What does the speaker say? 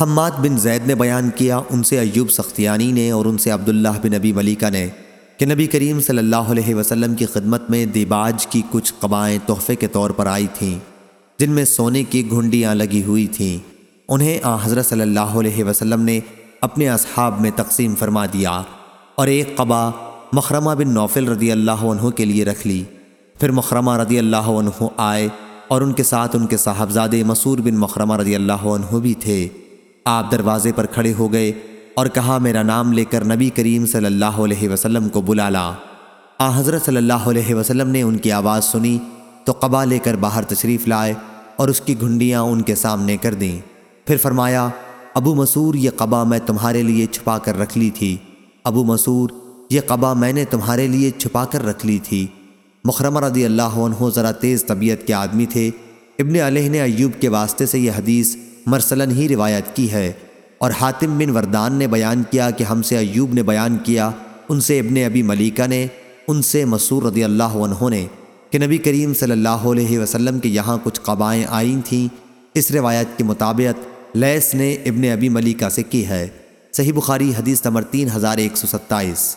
حماد بن زید نے بیان کیا، ان سے ایوب سختیانی نے اور ان سے عبداللہ بن نبی ملیکہ نے کہ نبی کریم صلی اللہ علیہ وسلم کی خدمت میں دیباج کی کچھ قبائیں تحفے کے طور پر آئی تھیں، جن میں سونے کی گھنڈیاں لگی ہوئی تھیں۔ انہیں آ حضرت صلی اللہ علیہ وسلم نے اپنے اصحاب میں تقسیم فرما دیا اور ایک قبا مخرمہ بن نوفل رضی اللہ عنہ کے لیے رکھ لی۔ پھر مخرمہ رضی اللہ عنہ آئے اور ان کے ساتھ ان کے صاحبزادے مسور بن مخرمہ رضی اللہ عنہ بھی تھے۔ آپ دروازے پر کھڑے ہو گئے اور کہا، میرا نام لے کر نبی کریم صلی اللہ علیہ وسلم کو بلا لا۔ آ، حضرت صلی اللہ علیہ وسلم نے ان کی آواز سنی، تو قبا لے کر باہر تشریف لائے اور اس کی گھنڈیاں ان کے سامنے کر دیں۔ پھر فرمایا، ابو مسور یہ قبا میں تمہارے لیے چھپا کر رکھ لی تھی۔ ابو مسور یہ قبا میں نے تمہارے لیے چھپا کر رکھ لی تھی۔ مخرمہ رضی اللہ عنہ ذرا تیز طبیعت کے آدمی تھے۔ ابن علیہ نے ایوب کے واسطے سے یہ حدیث مرسلن ہی روایت کی ہے۔ اور حاتم بن وردان نے بیان کیا کہ ہم سے ایوب نے بیان کیا، ان سے ابن ابی ملیکہ نے، ان سے مسور رضی اللہ عنہ نے کہ نبی کریم صلی اللہ علیہ وسلم کے یہاں کچھ قبائیں آئیں تھیں۔ اس روایت کے مطابق لیس نے ابن ابی ملیکہ سے کی ہے۔ صحیح بخاری حدیث نمبر تین ہزار ایک سو ستائیس۔